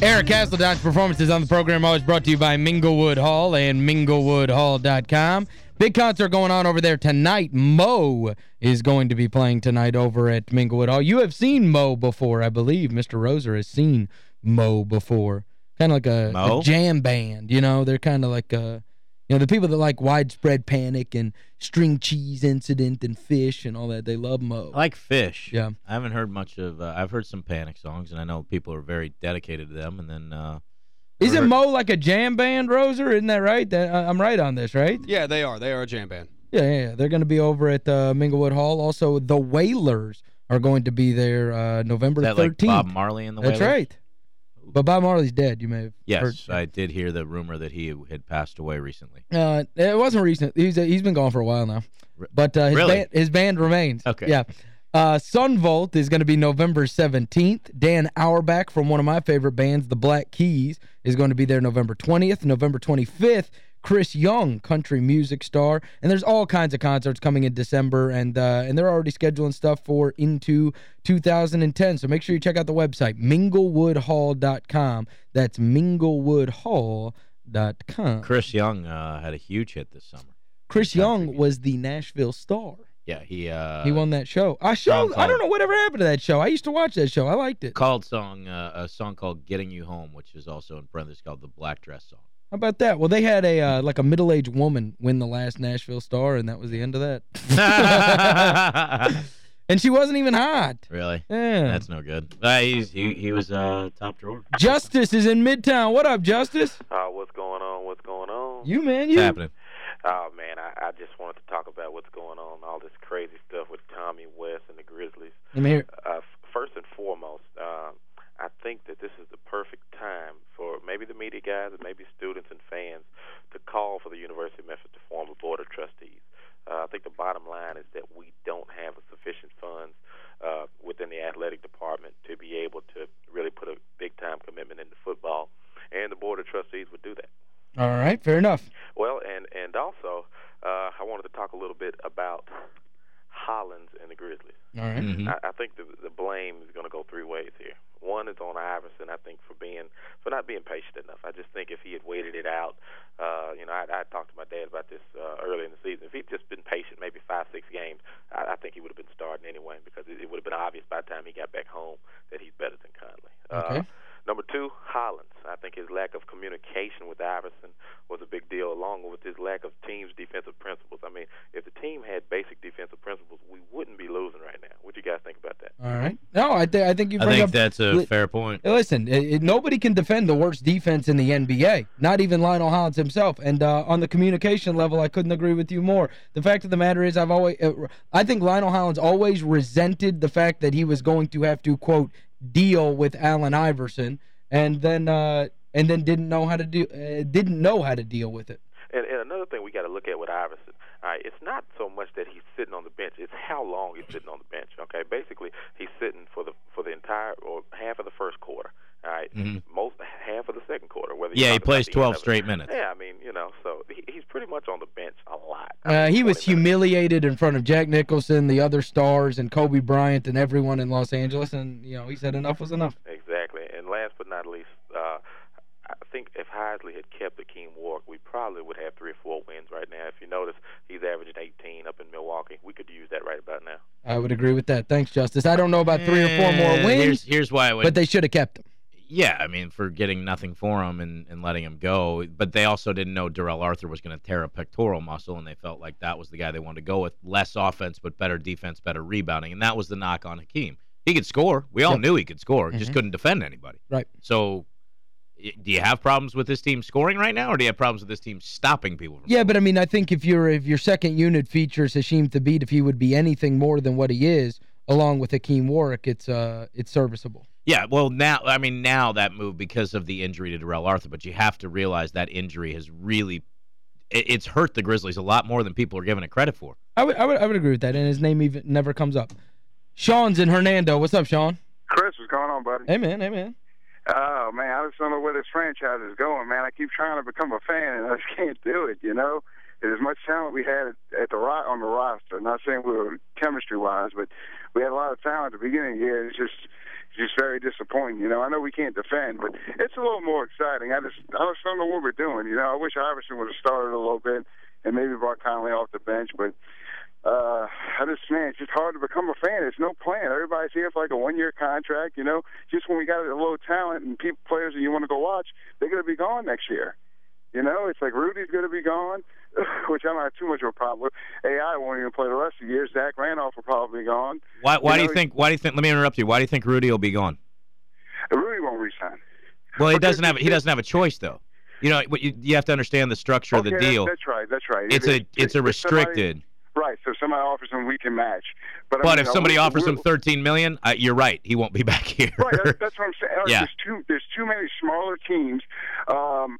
Eric Castledot's performances on the program always brought to you by Minglewood Hall and minglewoodhall.com. Big concert going on over there tonight. moe is going to be playing tonight over at Minglewood Hall. You have seen moe before, I believe. Mr. Roser has seen moe before. Kind of like a, a, jam band, you know? They're kind of like a you know, the people that like Widespread Panic and String Cheese Incident and Phish and all that, they love moe. I like Phish. Yeah. I haven't heard much of, uh, I've heard some Panic songs, and I know people are very dedicated to them, and then... Uh, Isn't moe like a jam band, Roser? Isn't that right? That, I'm right on this, right? Yeah, they are. They are a jam band. Yeah, yeah, yeah. They're going to be over at uh, Minglewood Hall. Also, the Wailers are going to be there uh, November 13th. Like Bob Marley and the That's Wailers? right. But Bob Marley's dead, you may have Yes, heard. I did hear the rumor that he had passed away recently. Uh, it wasn't recent. He's he's been gone for a while now. But uh, his, really? band, his band remains. Okay. Yeah. Uh, Son Volt is going to be November 17th. Dan Auerbach from one of my favorite bands, the Black Keys, is going to be there November 20th. November 25th, Chris Young, country music star. And there's all kinds of concerts coming in December, and uh, and they're already scheduling stuff for into 2010. So make sure you check out the website, minglewoodhall.com. That's minglewoodhall.com. Chris Young uh, had a huge hit this summer. Chris Young was the Nashville Star. Yeah, he uh, he won that show. I show I don't know whatever happened to that show. I used to watch that show. I liked it. Called song uh, a song called Getting You Home, which is also in parentheses called the Black Dress song. How about that? Well, they had a uh, like a middle-aged woman win the last Nashville Star, and that was the end of that. and she wasn't even hot. Really? Yeah. That's no good. Uh, he's, he, he was uh, top drawer. Justice is in Midtown. What up, Justice? Uh, what's going on? What's going on? You, man, you. What's happening? Oh, man, I, I just wanted to talk about what's going on, all this crazy stuff with Tommy West and the Grizzlies. I'm here. uh, First and foremost, uh, I think that this is the perfect time for maybe the media guys and maybe students and fans to call for the University of Memphis to form a board of trustees. Uh, I think the bottom line is that we don't have sufficient funds uh, within the athletic department to be able to really put a big time commitment into football, and the board of trustees would do that. All right, fair enough. Well, and and also, uh, I wanted to talk a little bit about Hollins and the Grizzlies. All right. mm -hmm. I, I think the the blame is going to go three ways here. One is on Iverson, I think, for being for not being patient enough. I just think if he had waited it out, uh, you know, I, I talked to my dad about this uh, early in the season. If he'd just been patient, maybe five, six games, I, I think he would have been starting anyway because it, it would have been obvious by the time he got back home that he's better than Conley. Okay. Uh, Number two, Hollins. I think his lack of communication with Iverson was a big deal, along with his lack of team's defensive principles. I mean, if the team had basic defensive principles, we wouldn't be losing right now. What do you guys think about that? All right. No, I, th I think you bring I think up, that's a fair point. Listen, it, it, nobody can defend the worst defense in the NBA, not even Lionel Hollins himself. And uh, on the communication level, I couldn't agree with you more. The fact of the matter is I've always uh, I think Lionel Hollins always resented the fact that he was going to have to quote deal with Allen Iverson and then uh, and then didn't know how to do uh, didn't know how to deal with it. And, and another thing we got to look at with Iverson, all right, it's not so much that he's sitting on the bench; it's how long he's sitting on the bench. Okay, basically he's sitting for the for the entire or half of the first quarter. All right, mm -hmm. most half of the second quarter. Whether yeah, he plays 12 straight minutes. Yeah, I mean, you know, so he, he's pretty much on the bench a lot. Uh, mean, he was minutes. humiliated in front of Jack Nicholson, the other stars, and Kobe Bryant, and everyone in Los Angeles, and you know he said enough was enough. Exactly, and last but not least. Uh, I think if Heisley had kept Hakim Warrick, we probably would have three or four wins right now. If you notice, he's averaging 18 up in Milwaukee. We could use that right about now. I would agree with that. Thanks, Justice. I don't know about three or four more wins. Here's, here's why. Would, but they should have kept him. Yeah, I mean, for getting nothing for him and, and letting him go. But they also didn't know Darrell Arthur was going to tear a pectoral muscle, and they felt like that was the guy they wanted to go with. Less offense, but better defense, better rebounding. And that was the knock on Hakim. He could score. We all yep. knew he could score. Mm -hmm. Just couldn't defend anybody. Right. So do you have problems with this team scoring right now, or do you have problems with this team stopping people? yeah, but I mean, I think if you're if your second unit features Hasheem Thabeet, if he would be anything more than what he is, along with Hakim Warrick, it's uh it's serviceable. Yeah, well, now, I mean, now that move because of the injury to Darrell Arthur, but you have to realize that injury has really it's hurt the Grizzlies a lot more than people are giving it credit for. I would I would I would agree with that, and his name even never comes up. Sean's in Hernando. What's up, Sean? Chris, what's going on, buddy? Hey, man. Hey, man. Oh, man, I just don't know where this franchise is going, man. I keep trying to become a fan, and I just can't do it, you know? As much talent we had at the on the roster, not saying we were chemistry-wise, but we had a lot of talent at the beginning of the year. It's just just very disappointing. You know, I know we can't defend, but it's a little more exciting. I just I just don't know what we're doing. You know, I wish Iverson would have started a little bit and maybe brought Conley off the bench, but uh, I just man, it's just hard to become a fan. There's no plan. Everybody's here for like a one-year contract. You know, just when we got a little talent and people, players that you want to go watch, they're going to be gone next year. You know, it's like Rudy's going to be gone, which I don't have too much of a problem with. AI won't even play the rest of the year. Zach Randolph will probably be gone. Why? Why You do you think? Why do you think? Let me interrupt you. Why do you think Rudy will be gone? Rudy won't resign. Well, he doesn't have. He doesn't have a choice though. You know, what you, you have to understand the structure of the deal. That's right. That's right. It's It- a it- it's a if somebody- restricted. Right. So somebody offers him, we can match. But, I But mean, if somebody offers him 13 million, uh, you're right. He won't be back here. Right, that's, that's what I'm saying. Yeah. There's too there's too many smaller teams, um,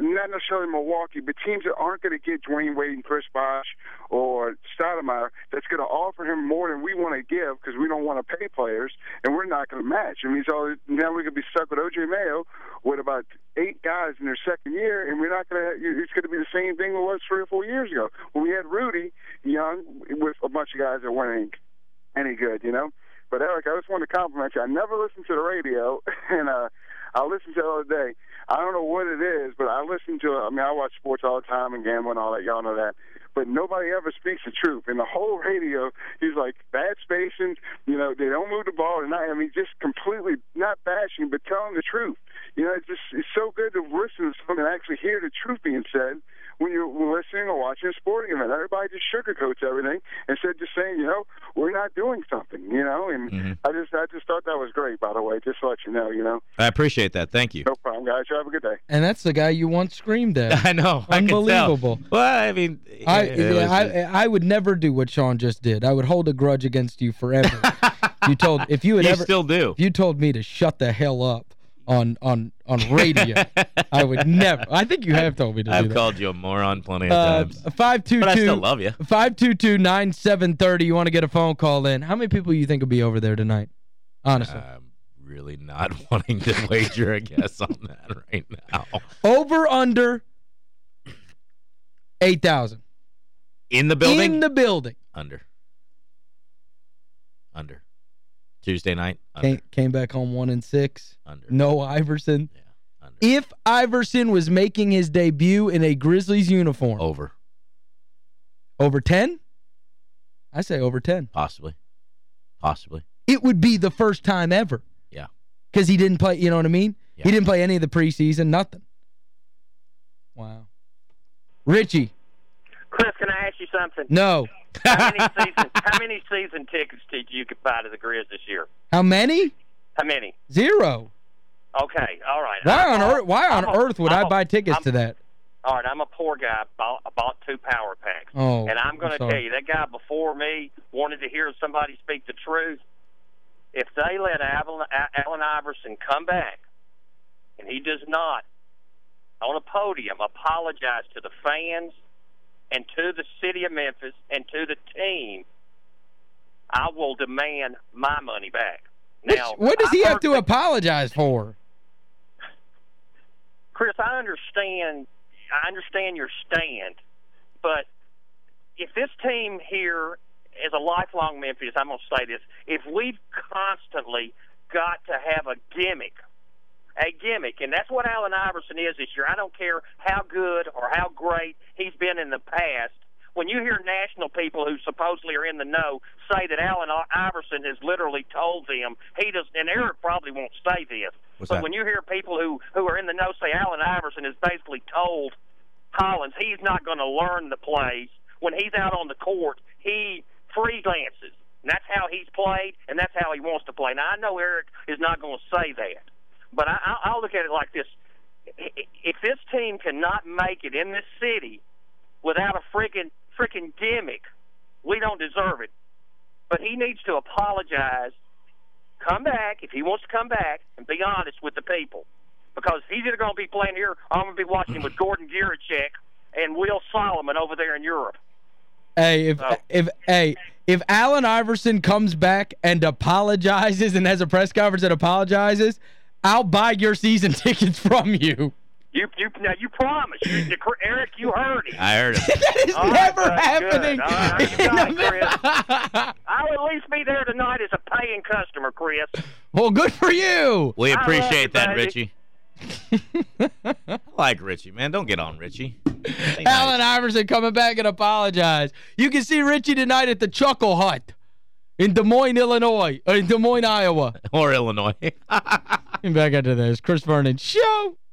not necessarily Milwaukee, but teams that aren't going to get Dwyane Wade and Chris Bosh or Stoudemire that's going to offer him more than we want to give because we don't want to pay players, and we're not going to match. I mean, so now we could be stuck with OJ Mayo with about eight guys in their second year, and we're not going to. It's going to be the same thing it was three or four years ago when we had Rudy Young with a bunch of guys that weren't any good, you know. But Eric, I just want to compliment you. I never listened to the radio, and uh, I listened to the other day. I don't know what it is, but I listen to. I mean, I watch sports all the time and gamble and all that. Y'all know that. But nobody ever speaks the truth. In the whole radio, he's like bad spacing. You know, they don't move the ball. And I, I mean, just completely not bashing, but telling the truth. You know, it's just it's so good to listen to someone and actually hear the truth being said when you're listening or watching a sporting event. Everybody just sugarcoats everything instead of just saying, you know, we're not doing something, you know. And Mhm. I just I just thought that was great, by the way, just to let you know, you know. I appreciate that. Thank you. No problem, guys. You have a good day. And that's the guy you once screamed at. I know. I. Unbelievable. Well, I mean, I yeah, I I would never do what Sean just did. I would hold a grudge against you forever. you told if you had you ever still do. if you told me to shut the hell up on on on radio, I would never. I think you have told me to do I've called you a moron plenty of Uh, times. 522 But I still love you. 522-9730. You want to get a phone call in. How many people you think will be over there tonight? Honestly. I'm really not wanting to wager a guess on that right now. Over under 8,000 In the building? in the building. Under. Under. Tuesday night? Came, came back home 1 and 6. Under. No Iverson. Yeah. Under. If Iverson was making his debut in a Grizzlies uniform, Over. over 10? I say over 10. Possibly. Possibly. It would be the first time ever. Yeah. Because he didn't play, you know what I mean? Yeah. He didn't play any of the preseason, nothing. Wow. Richie, Chris, can I ask you something? no. How many season How many season tickets did you buy to the Grizz this year? How many? How many? Zero. Okay, all right. Why I'm on earth why on I'm earth would I buy tickets I'm- to that? All right, I'm a poor guy. Bought, I bought two power packs. Oh. and I'm going to tell you, that guy before me wanted to hear somebody speak the truth. If they let Allen Iverson come back, and he does not, on a podium, apologize to the fans and to the city of Memphis and to the team, I will demand my money back. Which- Now, what does I he have to that- apologize for? Chris, I understand. I understand your stand, but if this team here is a lifelong Memphis, I'm going to say this: if we've constantly got to have a gimmick, a gimmick, and that's what Allen Iverson is this year. I don't care how good or how great he's been in the past. When you hear national people who supposedly are in the know say that Allen Iverson has literally told them he does, and Eric probably won't say this, What's but that? when you hear people who who are in the know say Allen Iverson has basically told Collins he's not going to learn the plays when he's out on the court, he freelances. And that's how he's played, and that's how he wants to play. Now I know Eric is not going to say that, but I, I- I'll look at it like this: if this team cannot make it in this city without a freaking freaking gimmick, we don't deserve it. But he needs to apologize come back if he wants to come back and be honest with the people. Because he's either going to be playing here, or I'm going to be watching with Gordon Giricek and Will Solomon over there in Europe. Hey, if Oh. if hey, if Allen Iverson comes back and apologizes and has a press conference and apologizes, I'll buy your season tickets from you. You you now you promised. You, Eric, you heard it. I heard it. that is All never right, happening. good. All right, you got it, I'll at least be there tonight as a paying customer, Chris. well, good for you. We appreciate that, baby. Richie. I like Richie, man. Don't get on Richie. Say Allen nice. Iverson coming back and apologize. You can see Richie tonight at the Chuckle Hut in Des Moines, Illinois, or in Des Moines, Iowa. Or Illinois. Getting back into this. Chris Vernon Show.